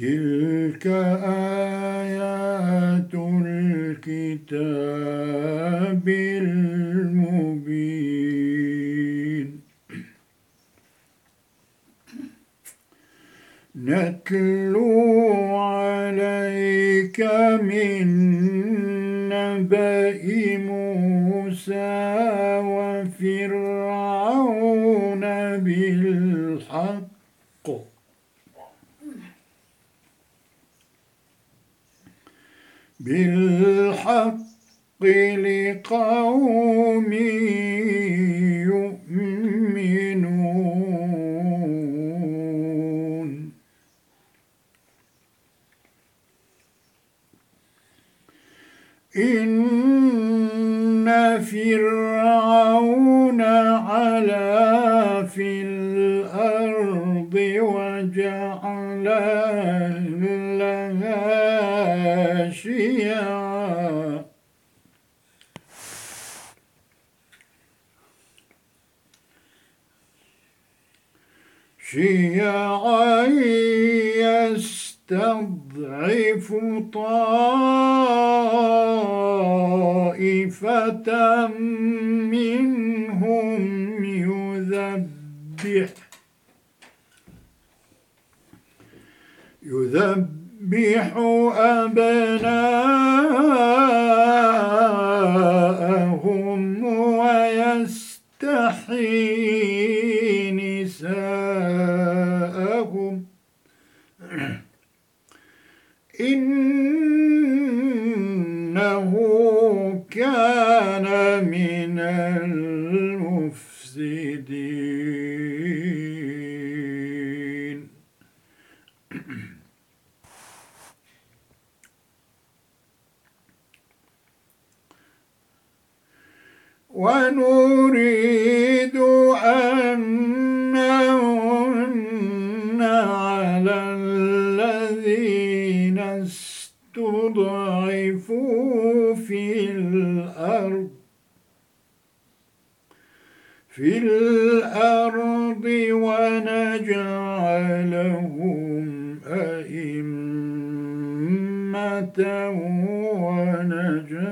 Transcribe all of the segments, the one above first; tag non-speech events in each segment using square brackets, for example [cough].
تلك آيات الكتاب المبين. نتلو عليك من نبأ موسى وفرعون بالحق. بالحق لقوم يؤمنون. إن فرعون علا في الأرض وجعل لها شيعا شيعا يستضعف طائفة منهم يذبح يذبح أبناءهم ويستحيي إنه كان من المفسدين. [clears throat] ونريد ونجعلهم أئمة ونجعلهم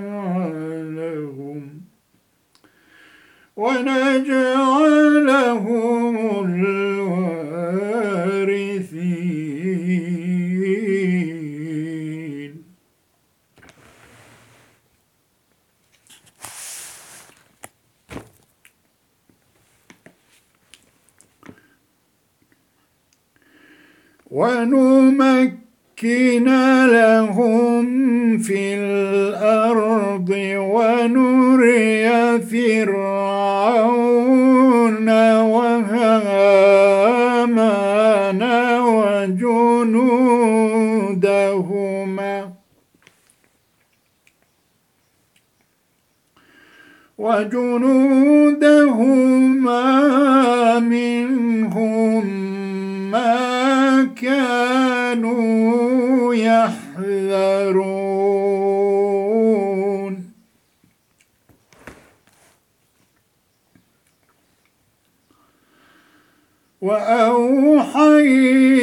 ونجعلهم ونمكن لهم في الأرض ونري فرعون وهامان وجنودهما. وجنودهما منهم كانوا يحذرون. وأوحينا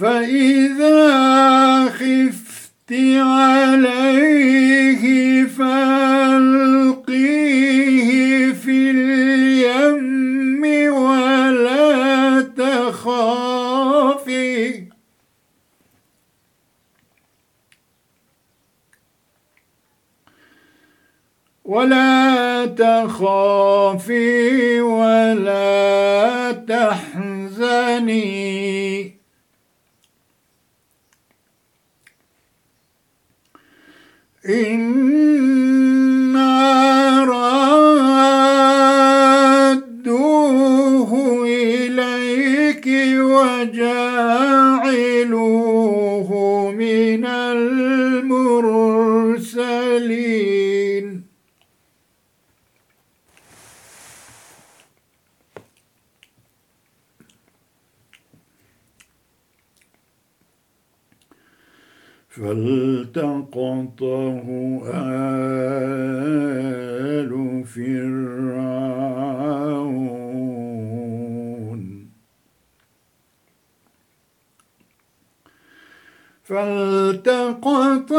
فإذا خفت عليه فألقيه في اليم ولا تخافي. ولا تخافي ولا تحزني. إنا رادوه إليك وجاعلوه من المرسلين فالتقطه آل فرعون. فالتقطه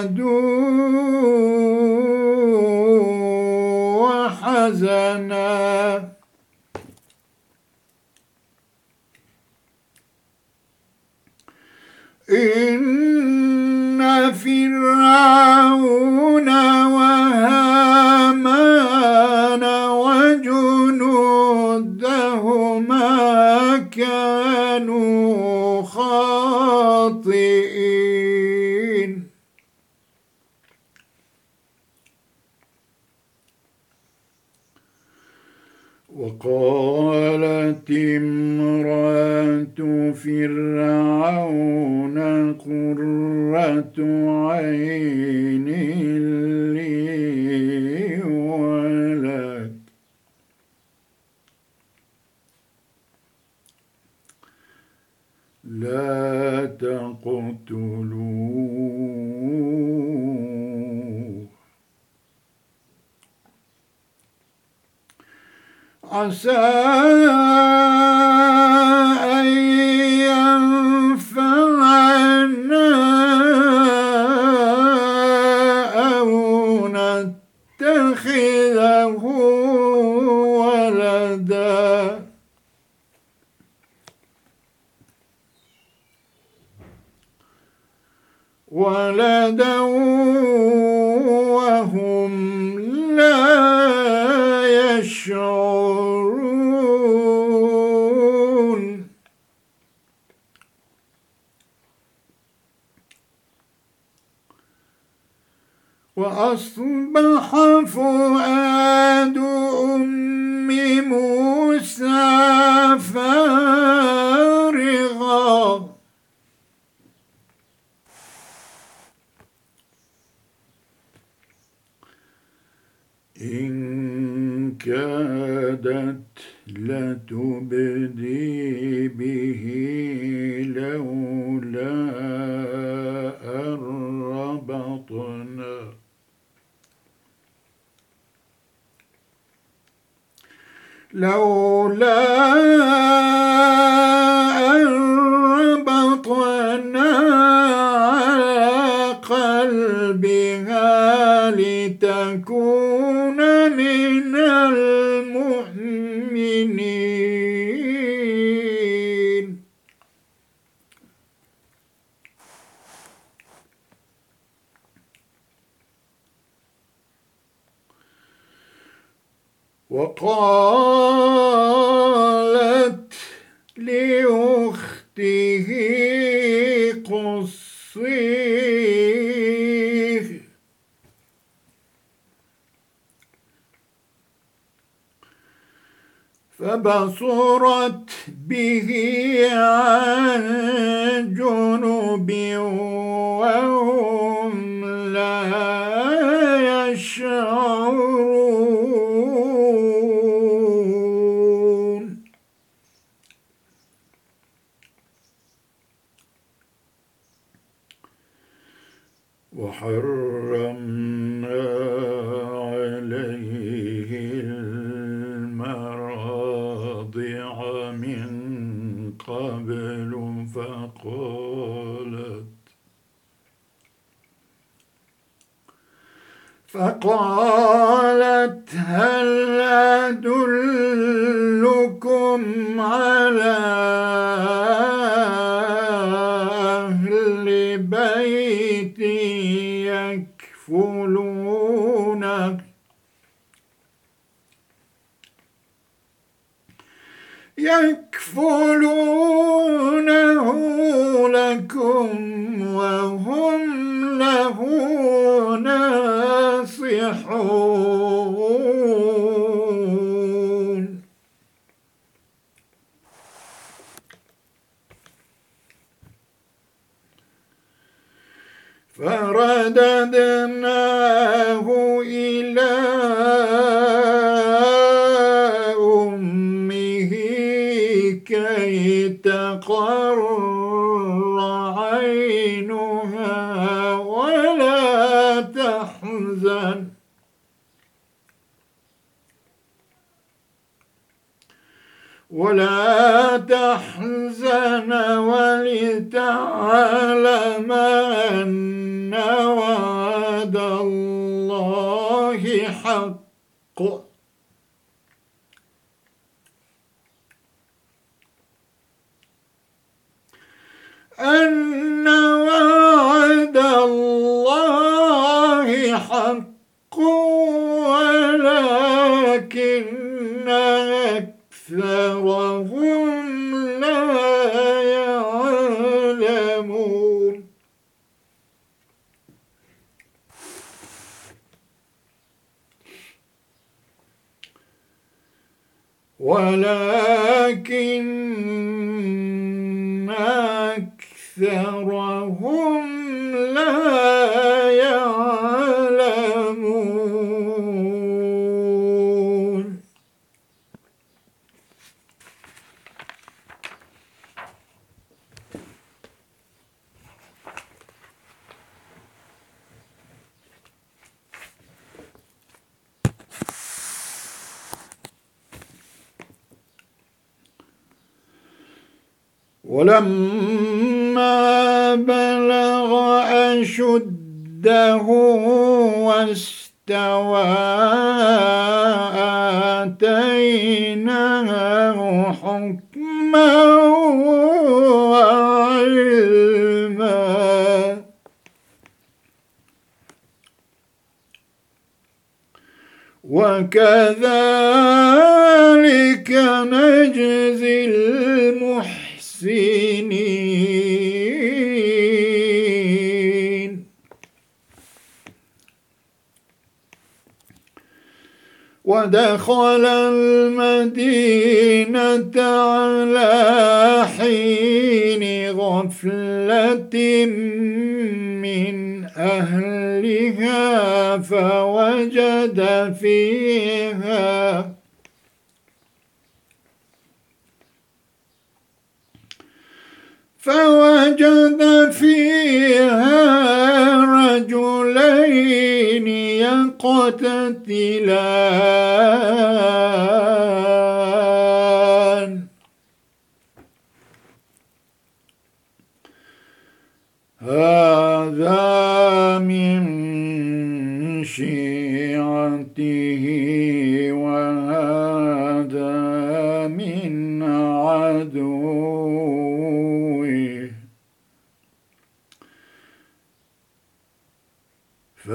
لهم عدوا وحزنا. إن فرعون وقالت امرأة فرعون قرة عين لي ولك لا تقتلوه عسى أن ينفعنا أو نتخذه ولدا. ولدا وهم لا يشعرون. وأصبح فؤاد أم موسى فارغا. إن كادت لتبدي به لولا أن ربطنا. لولا أن ربطنا على قلبها لتكون من المؤمنين. وقالت فبصرت به عن جنب لكم ولا تحزن ولتعلم أن وعد الله حق. أن وعد الله حق ولكن أكثرهم لا يعلمون. ولكن أكثرهم ودخل المدينة على حين غفلة من أهلها فوجد فيها فوجد فيها رجلين يقتتلان. هذا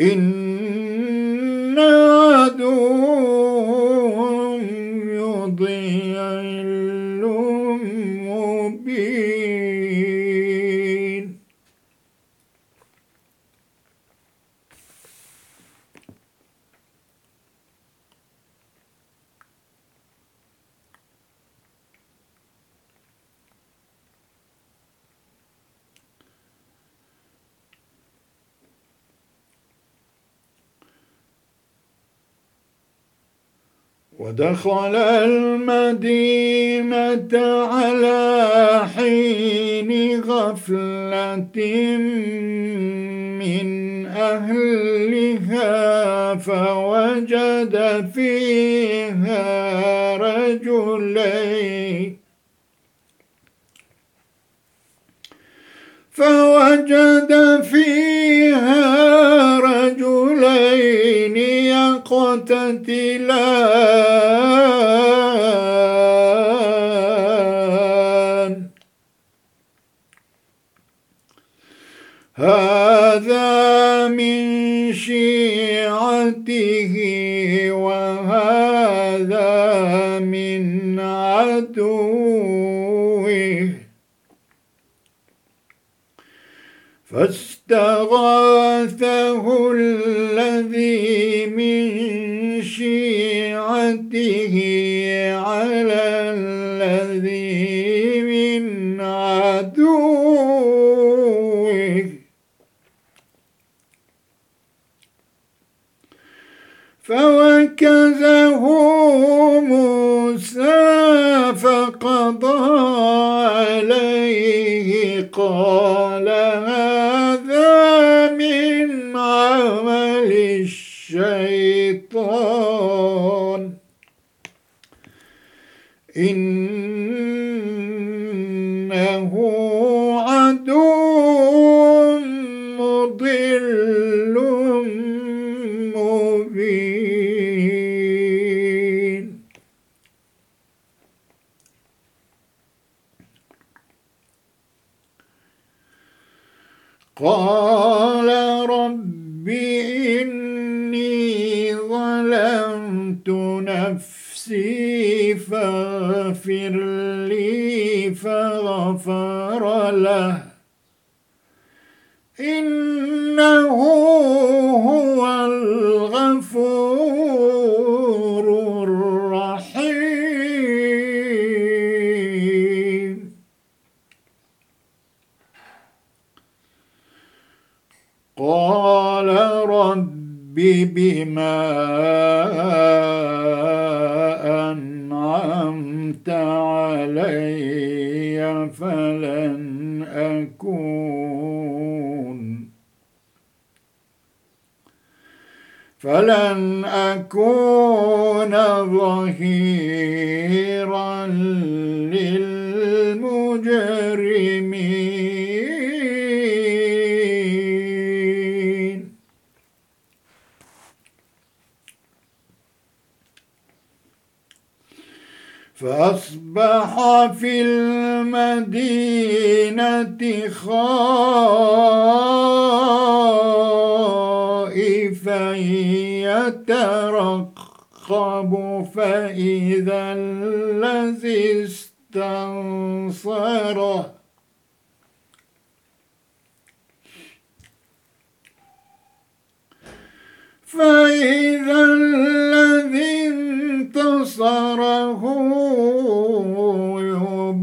إن ودخل المدينة على حين غفلة من أهلها فوجد فيها رجلين. فوجد فيها رجلين يقتتلان. قال رب إني ظلمت نفسي فاغفر لي فغفر له. إنه بما أنعمت علي فلن أكون. فلن أكون ظهيرا للمجرمين. فأصبح في المدينة خائفا يترقب فإذا الذي استنصره فإذا الذي انتصره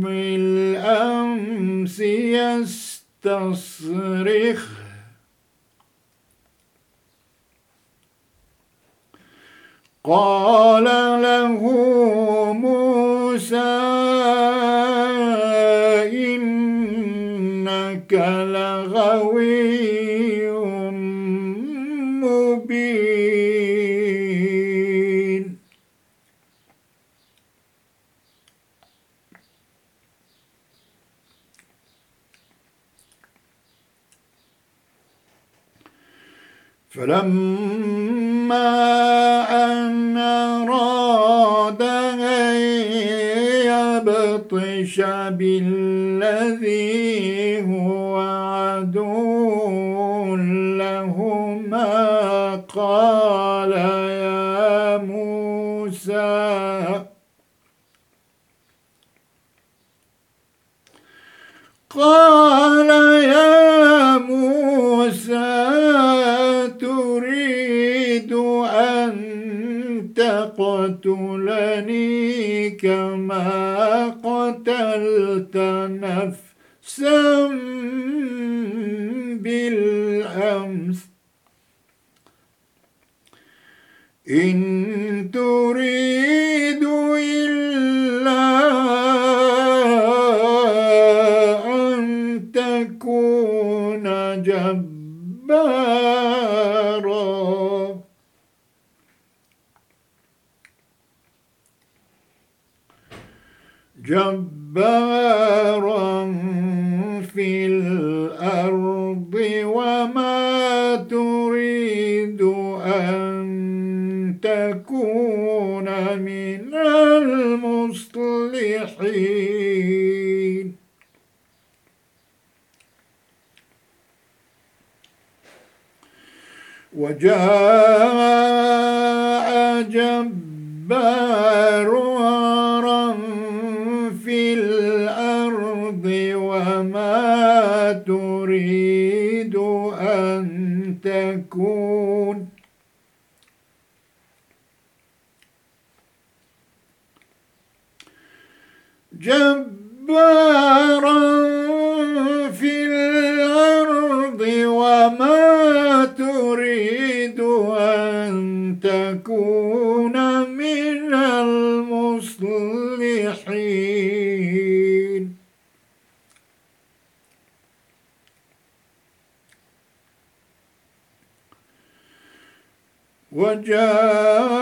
بالأمس يستصرخ. قال له موسى إنك لغوي. فلما أن أراد أن يبطش بالذي هو عدو لهما قال يا موسى قال يا تقتلني كما قتلت نفسا بالأمس. إن تريد إلا أن تكون جبارا جبارا في الأرض وما تريد أن تكون من المصلحين. وجاء جبار جبارا في الأرض وما تريد أن تكون من المصلحين. وجاء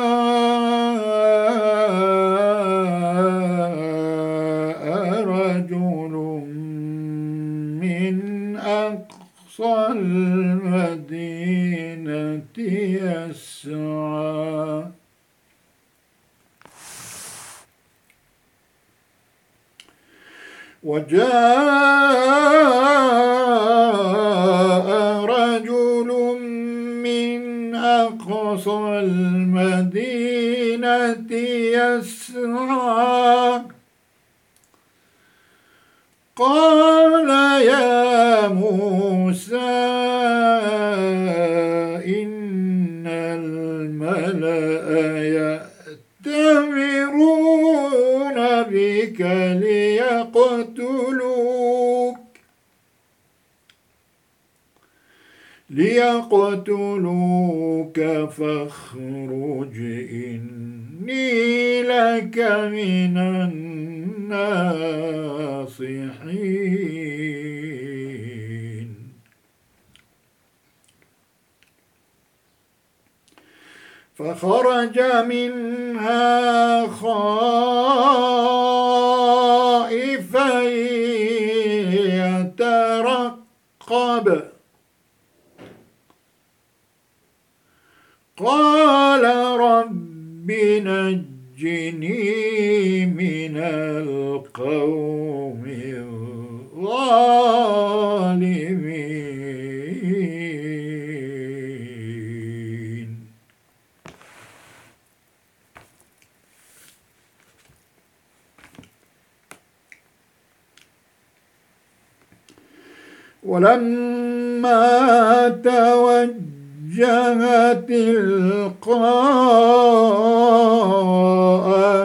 وجاء رجل من أقصى المدينة يسعى. قال ليقتلوك فاخرج إني لك من الناصحين. فخرج منها خائفا يترقب. قال رب نجني من القوم الظالمين. ولما توجه تلقاء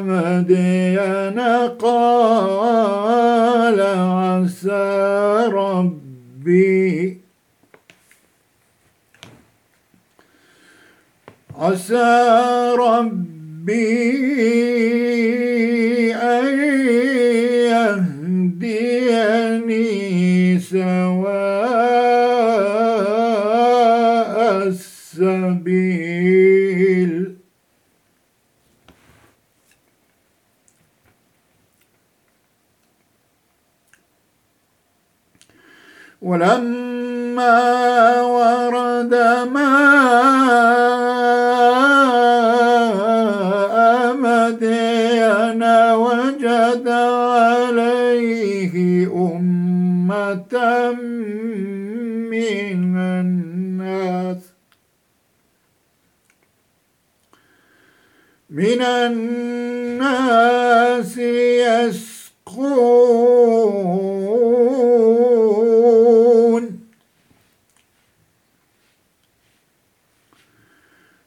مدين قال عسى ربي. عسى ربي أن يهديني سواء ولما ورد ماء مدين وجد عليه أمة من الناس من الناس يسقون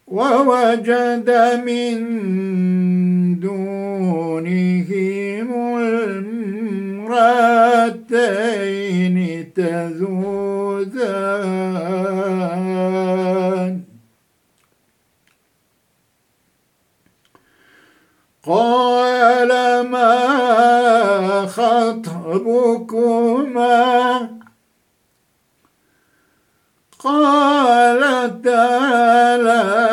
ووجد من دونهم امرأتين تذودان قال ما خطبكما؟ قالتا لا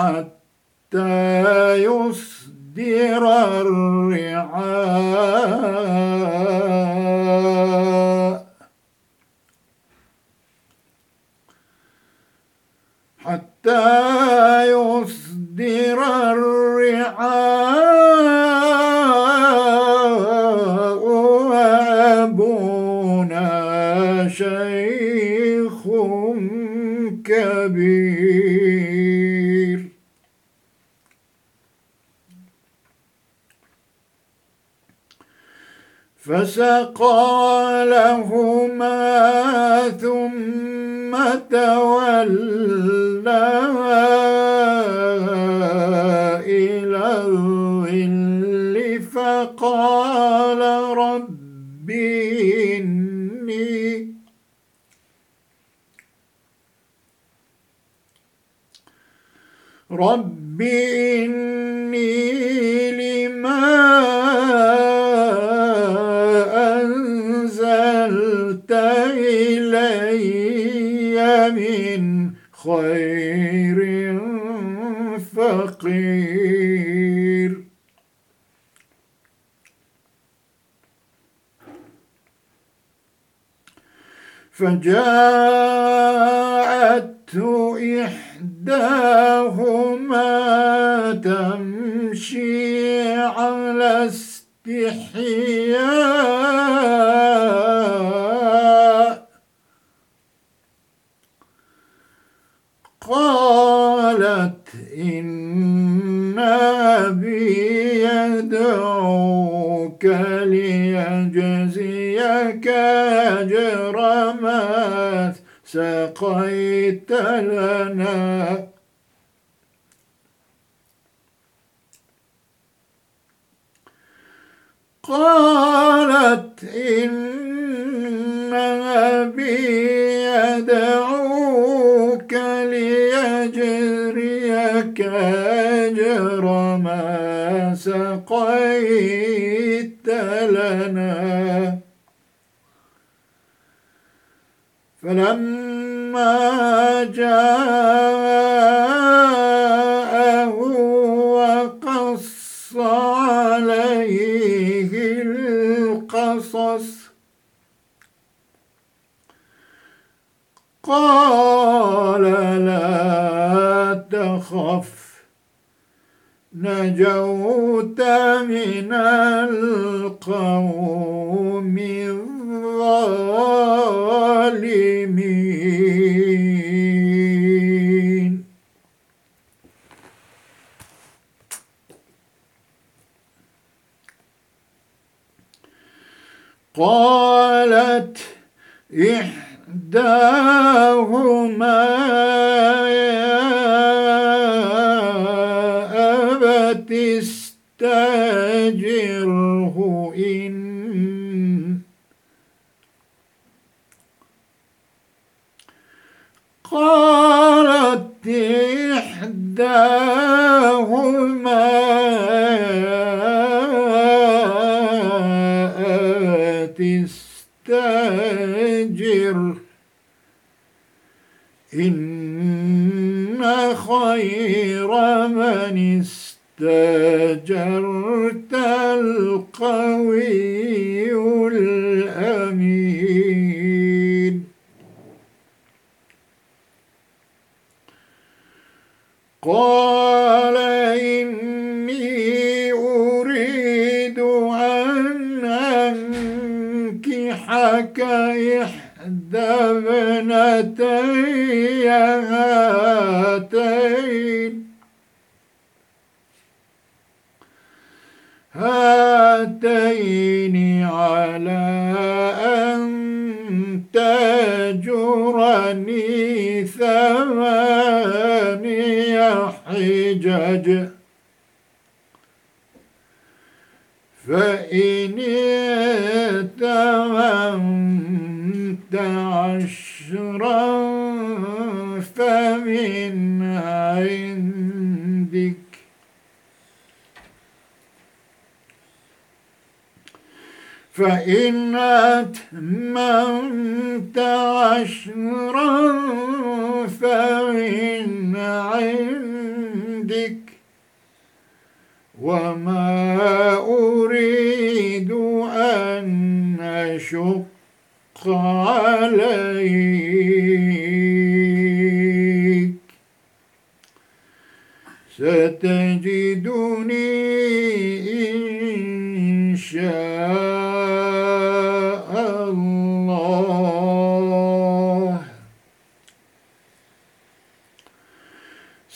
حتى يصدر الرعاء. حتى فسقى لهما ثم تولى إلى الظل فقال رب إني رب فجاءته قالت إن أبي يدعوك ليجريك أجر ما سقيت لنا. فلما جاءه قال لا تخف نجوت من القوم الظالمين. قالت إحداهما يا أبت استاجره إن قالت إحداهما استاجرت القوي الأمين. قال إني أريد أن أنكحك إحدى ابنتي هاتين. هاتين على أن تجرني ثماني حجج. فإن اتممت عشرا فمن عندك فإن أتممت عشرا فمن عندك وما أريد أن أشق عليك. ستجدني إن شاء الله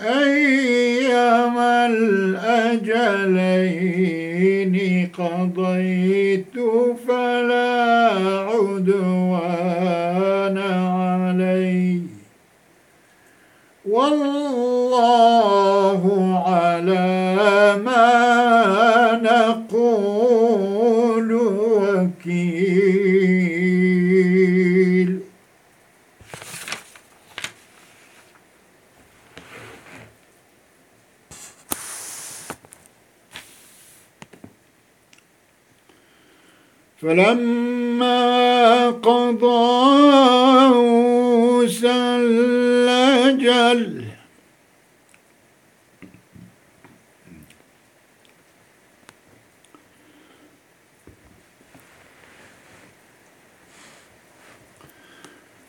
أيما الأجلين قضيت فلا عدوان علي. والله على ما نقول وكيل. فلما قضى موسى الأجل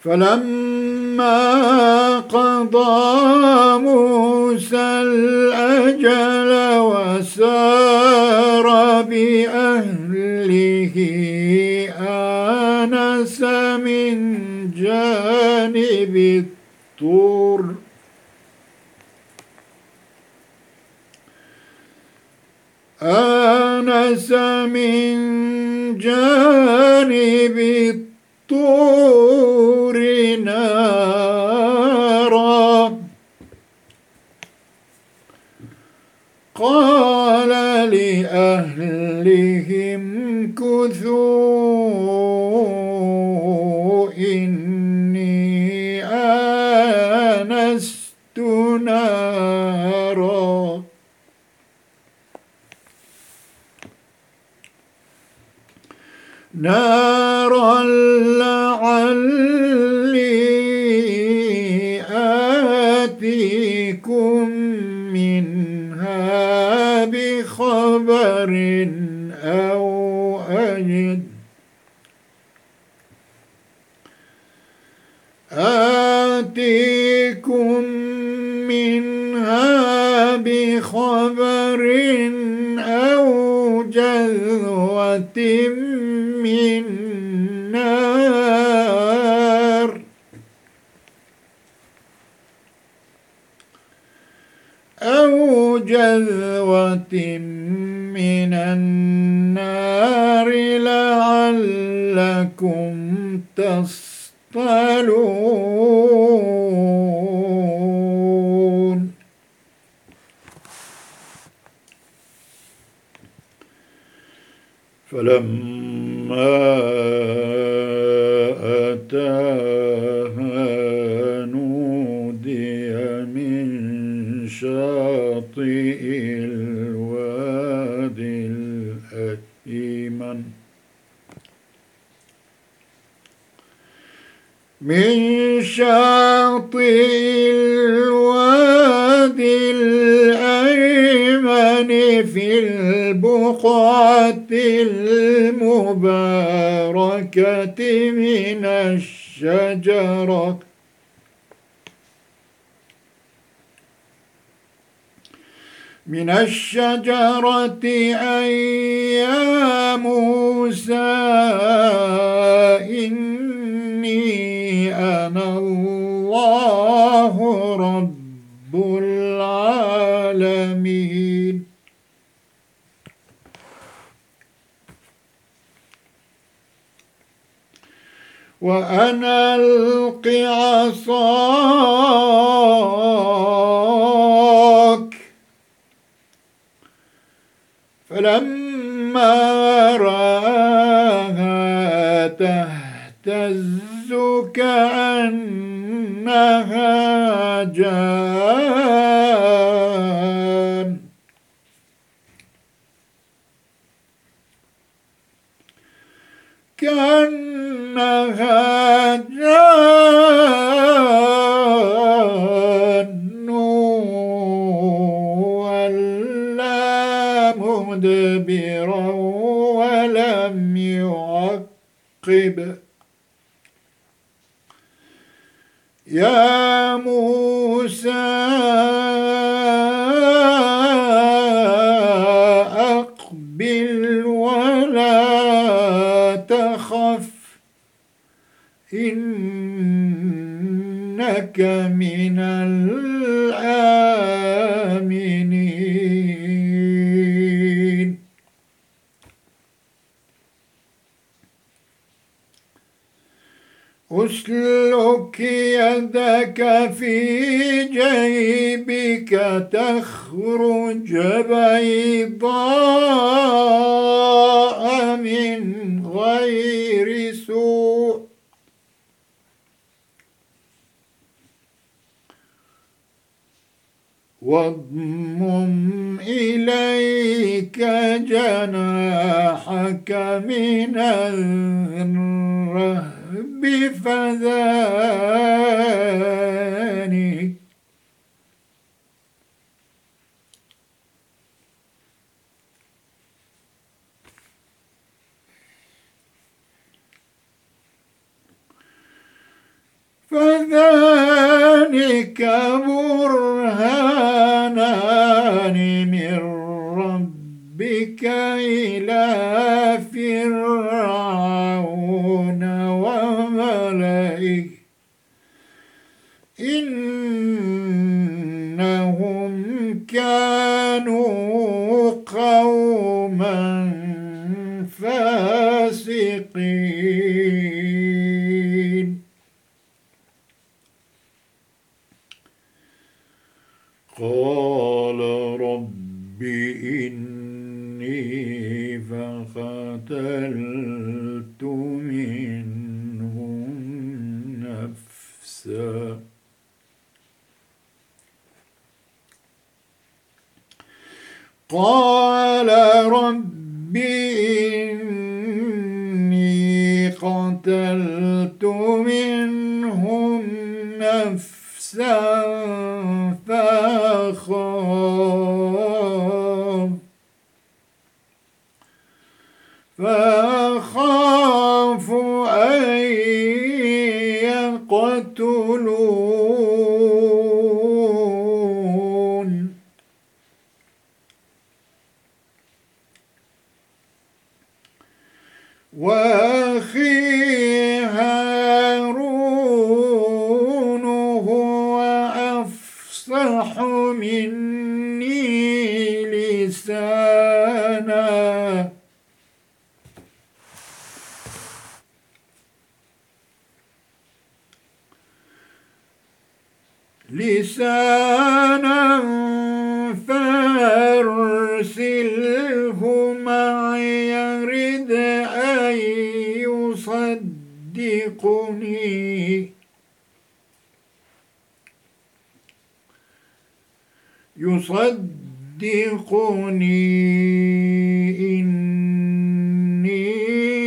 فلما قضى موسى الأجل وسار بأهله من جانب الطور. آنس من جانب الطور. من نار. أو جذوة من النار لعلكم تصطلون. فلما أتاها نودي من شاطئ الوادي الأيمن من شاطئ المباركة من الشجرة. من الشجرة أي يا موسى إني أنا الله رب العالمين. وأن ألق عصاك. فلما رآها تهتز كأنها جان يعقب يا موسى أقبل ولا تخف. إنك من الآمنين أسلك يدك في جيبك تخرج بيضاء من غير واضمم إليك جناحك من الرهب فذلك فذلك برهانان من ربك إلى فرعون وملئه إنهم كانوا قوما فاسقين. قال رب إني فقتلت منهم نفسا. قال رب إني قتلت منهم نفسا. נכון. يرد أن يصدقني. يصدقني. إني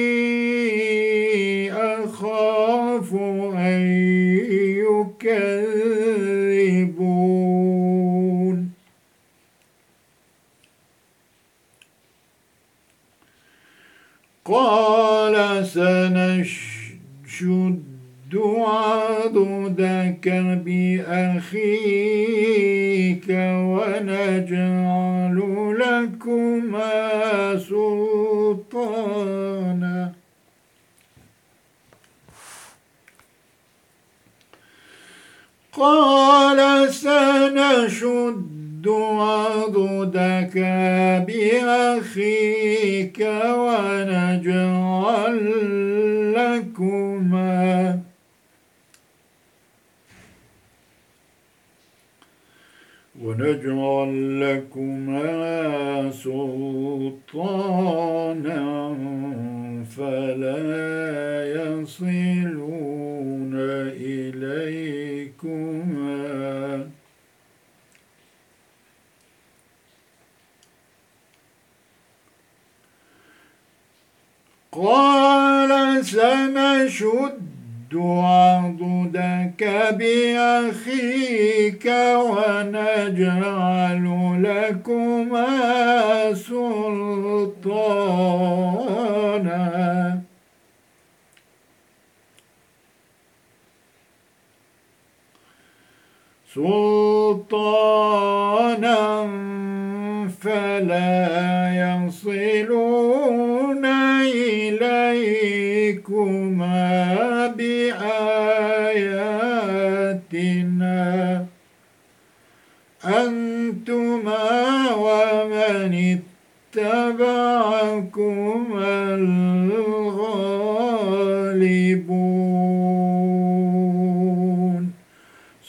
قال سنشد عضدك بأخيك ونجعل لكما سلطانا. قال سنشد عضدك بأخيك ونجعل لكما. ونجعل لكما سلطانا فلا يصير سنشد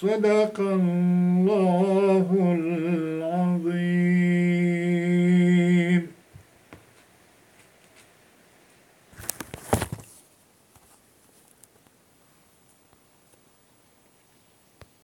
الغالبون صدق الله